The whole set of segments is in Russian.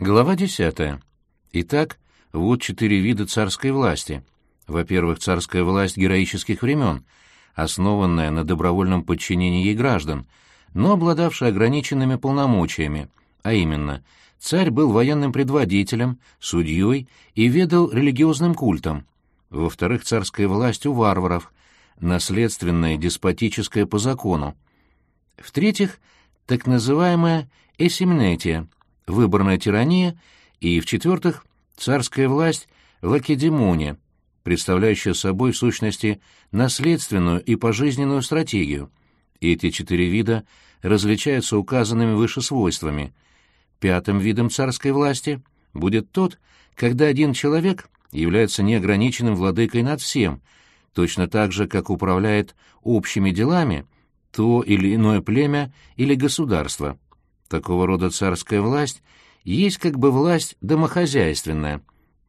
Глава 10. Итак, вот четыре вида царской власти. Во-первых, царская власть героических времен, основанная на добровольном подчинении ей граждан, но обладавшая ограниченными полномочиями, а именно, царь был военным предводителем, судьей и ведал религиозным культом. Во-вторых, царская власть у варваров, наследственная деспотическая по закону. В-третьих, так называемая эсимнетия – выборная тирания и, в-четвертых, царская власть в Лакедемоне, представляющая собой в сущности наследственную и пожизненную стратегию. Эти четыре вида различаются указанными выше свойствами. Пятым видом царской власти будет тот, когда один человек является неограниченным владыкой над всем, точно так же, как управляет общими делами то или иное племя или государство. Такого рода царская власть есть как бы власть домохозяйственная,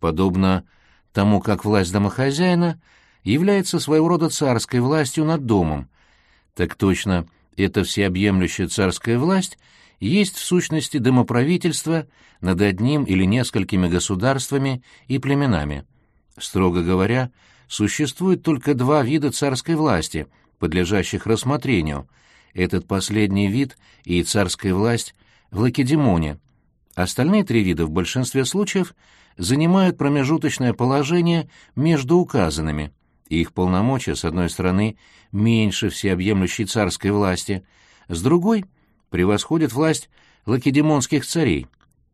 подобно тому, как власть домохозяина является своего рода царской властью над домом. Так точно эта всеобъемлющая царская власть есть в сущности домоправительство над одним или несколькими государствами и племенами. Строго говоря, существует только два вида царской власти, подлежащих рассмотрению — этот последний вид и царская власть в Лакедемоне. Остальные три вида в большинстве случаев занимают промежуточное положение между указанными. Их полномочия, с одной стороны, меньше всеобъемлющей царской власти, с другой — превосходят власть лакедемонских царей.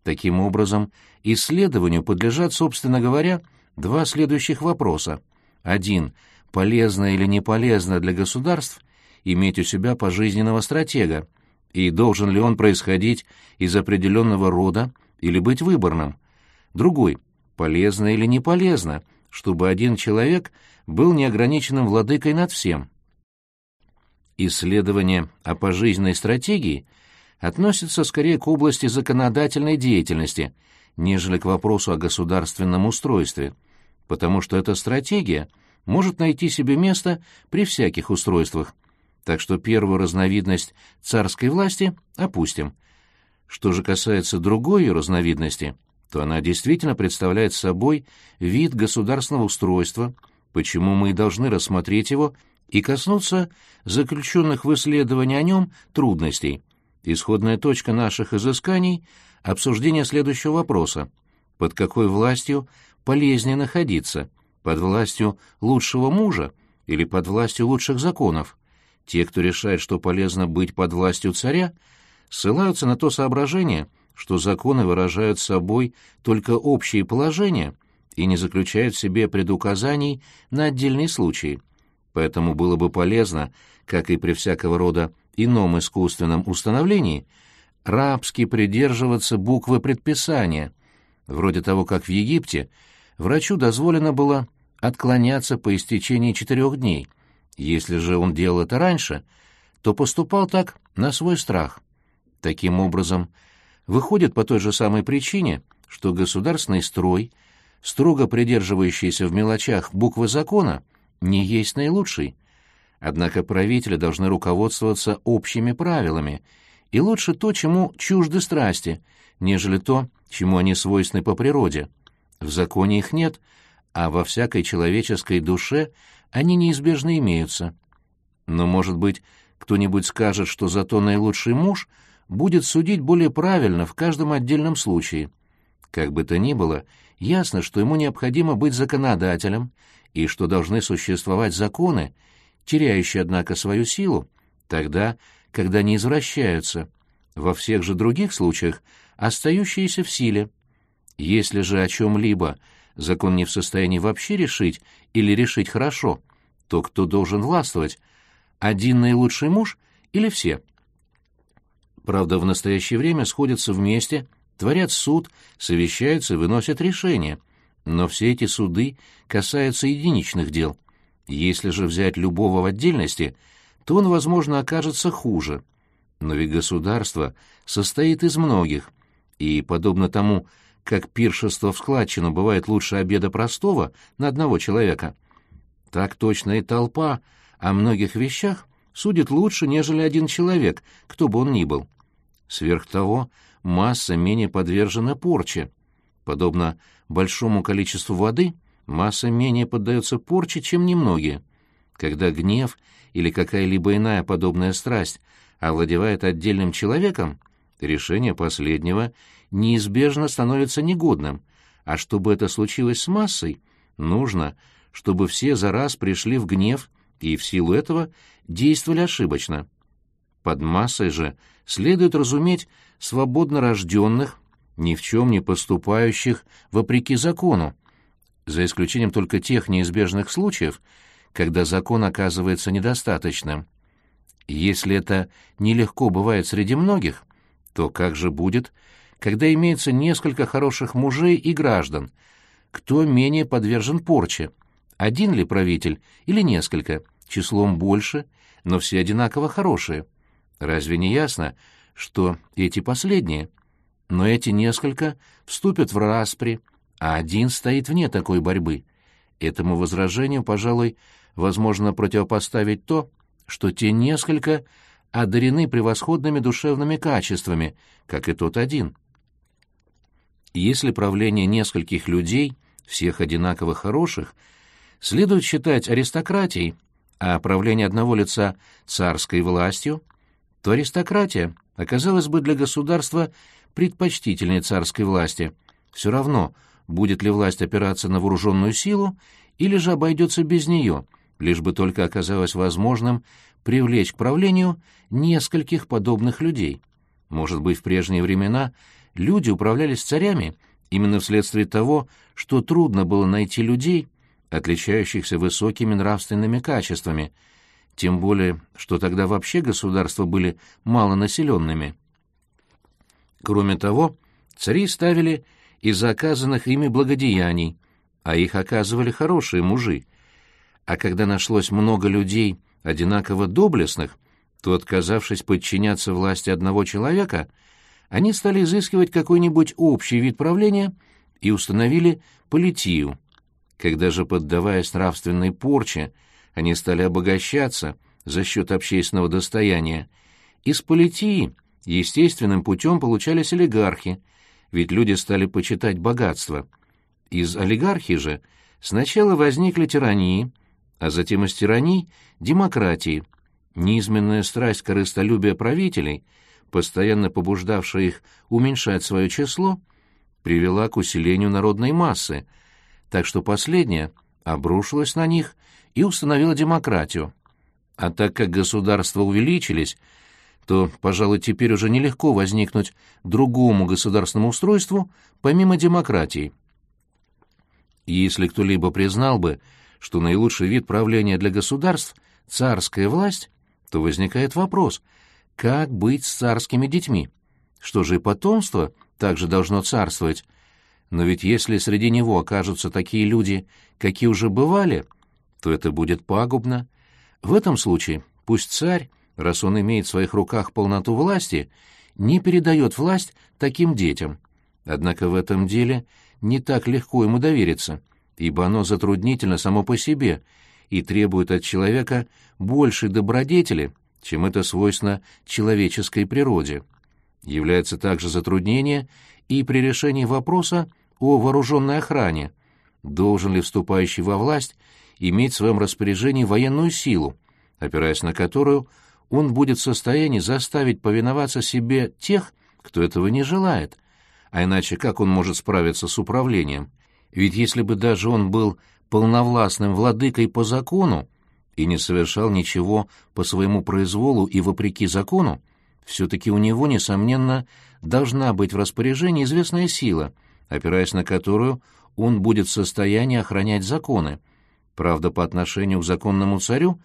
Таким образом, исследованию подлежат, собственно говоря, два следующих вопроса. Один — полезно или не полезно для государств иметь у себя пожизненного стратега, и должен ли он происходить из определенного рода или быть выборным. Другой — полезно или не полезно, чтобы один человек был неограниченным владыкой над всем. Исследование о пожизненной стратегии относится скорее к области законодательной деятельности, нежели к вопросу о государственном устройстве, потому что эта стратегия может найти себе место при всяких устройствах, так что первую разновидность царской власти опустим. Что же касается другой разновидности, то она действительно представляет собой вид государственного устройства, почему мы и должны рассмотреть его и коснуться заключенных в исследовании о нем трудностей. Исходная точка наших изысканий — обсуждение следующего вопроса. Под какой властью полезнее находиться? Под властью лучшего мужа или под властью лучших законов? Те, кто решает, что полезно быть под властью царя, ссылаются на то соображение, что законы выражают собой только общие положения и не заключают в себе предуказаний на отдельные случаи. Поэтому было бы полезно, как и при всякого рода ином искусственном установлении, рабски придерживаться буквы предписания, вроде того, как в Египте врачу дозволено было отклоняться по истечении четырех дней — если же он делал это раньше, то поступал так на свой страх. Таким образом, выходит по той же самой причине, что государственный строй, строго придерживающийся в мелочах буквы закона, не есть наилучший. Однако правители должны руководствоваться общими правилами, и лучше то, чему чужды страсти, нежели то, чему они свойственны по природе. В законе их нет, а во всякой человеческой душе – они неизбежно имеются. Но, может быть, кто-нибудь скажет, что зато наилучший муж будет судить более правильно в каждом отдельном случае. Как бы то ни было, ясно, что ему необходимо быть законодателем и что должны существовать законы, теряющие, однако, свою силу, тогда, когда не извращаются, во всех же других случаях остающиеся в силе. Если же о чем-либо закон не в состоянии вообще решить или решить хорошо, то кто должен властвовать? Один наилучший муж или все? Правда, в настоящее время сходятся вместе, творят суд, совещаются выносят решения. Но все эти суды касаются единичных дел. Если же взять любого в отдельности, то он, возможно, окажется хуже. Но ведь государство состоит из многих, и, подобно тому, как пиршество в складчину бывает лучше обеда простого на одного человека, так точно и толпа о многих вещах судит лучше, нежели один человек, кто бы он ни был. Сверх того, масса менее подвержена порче. Подобно большому количеству воды, масса менее поддается порче, чем немногие. Когда гнев или какая-либо иная подобная страсть овладевает отдельным человеком, решение последнего неизбежно становится негодным, а чтобы это случилось с массой, нужно, чтобы все за раз пришли в гнев и в силу этого действовали ошибочно. Под массой же следует разуметь свободно рожденных, ни в чем не поступающих вопреки закону, за исключением только тех неизбежных случаев, когда закон оказывается недостаточным. Если это нелегко бывает среди многих, то как же будет, когда имеется несколько хороших мужей и граждан? Кто менее подвержен порче? Один ли правитель или несколько, числом больше, но все одинаково хорошие? Разве не ясно, что эти последние? Но эти несколько вступят в распри, а один стоит вне такой борьбы. Этому возражению, пожалуй, возможно противопоставить то, что те несколько одарены превосходными душевными качествами, как и тот один. Если правление нескольких людей, всех одинаково хороших, следует считать аристократией, а правление одного лица царской властью, то аристократия оказалась бы для государства предпочтительнее царской власти. Все равно, будет ли власть опираться на вооруженную силу, или же обойдется без нее, лишь бы только оказалось возможным привлечь к правлению нескольких подобных людей. Может быть, в прежние времена люди управлялись царями именно вследствие того, что трудно было найти людей, отличающихся высокими нравственными качествами, тем более, что тогда вообще государства были малонаселенными. Кроме того, цари ставили из оказанных ими благодеяний, а их оказывали хорошие мужи. А когда нашлось много людей, одинаково доблестных, то, отказавшись подчиняться власти одного человека, они стали изыскивать какой-нибудь общий вид правления и установили политию. Когда же, поддаваясь нравственной порче, они стали обогащаться за счет общественного достояния, из политии естественным путем получались олигархи, ведь люди стали почитать богатство. Из олигархии же сначала возникли тирании, а затем из тираний — демократии, Низменная страсть корыстолюбия правителей, постоянно побуждавшая их уменьшать свое число, привела к усилению народной массы, так что последняя обрушилась на них и установила демократию. А так как государства увеличились, то, пожалуй, теперь уже нелегко возникнуть другому государственному устройству помимо демократии. Если кто-либо признал бы, что наилучший вид правления для государств — царская власть, то возникает вопрос, как быть с царскими детьми? Что же и потомство также должно царствовать? Но ведь если среди него окажутся такие люди, какие уже бывали, то это будет пагубно. В этом случае пусть царь, раз он имеет в своих руках полноту власти, не передает власть таким детям. Однако в этом деле не так легко ему довериться, ибо оно затруднительно само по себе — и требует от человека большей добродетели, чем это свойственно человеческой природе. Является также затруднение и при решении вопроса о вооруженной охране. Должен ли вступающий во власть иметь в своем распоряжении военную силу, опираясь на которую он будет в состоянии заставить повиноваться себе тех, кто этого не желает, а иначе как он может справиться с управлением? Ведь если бы даже он был полновластным владыкой по закону и не совершал ничего по своему произволу и вопреки закону, все-таки у него, несомненно, должна быть в распоряжении известная сила, опираясь на которую он будет в состоянии охранять законы. Правда, по отношению к законному царю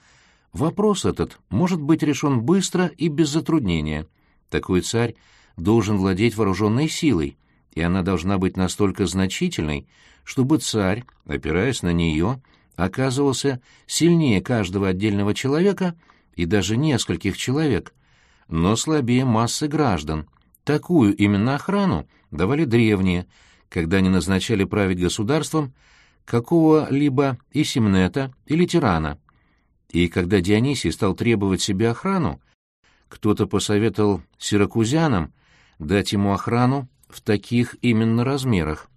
вопрос этот может быть решен быстро и без затруднения. Такой царь должен владеть вооруженной силой, и она должна быть настолько значительной, чтобы царь, опираясь на нее, оказывался сильнее каждого отдельного человека и даже нескольких человек, но слабее массы граждан. Такую именно охрану давали древние, когда они назначали править государством какого-либо Исимнета или тирана. И когда Дионисий стал требовать себе охрану, кто-то посоветовал сиракузянам дать ему охрану в таких именно размерах.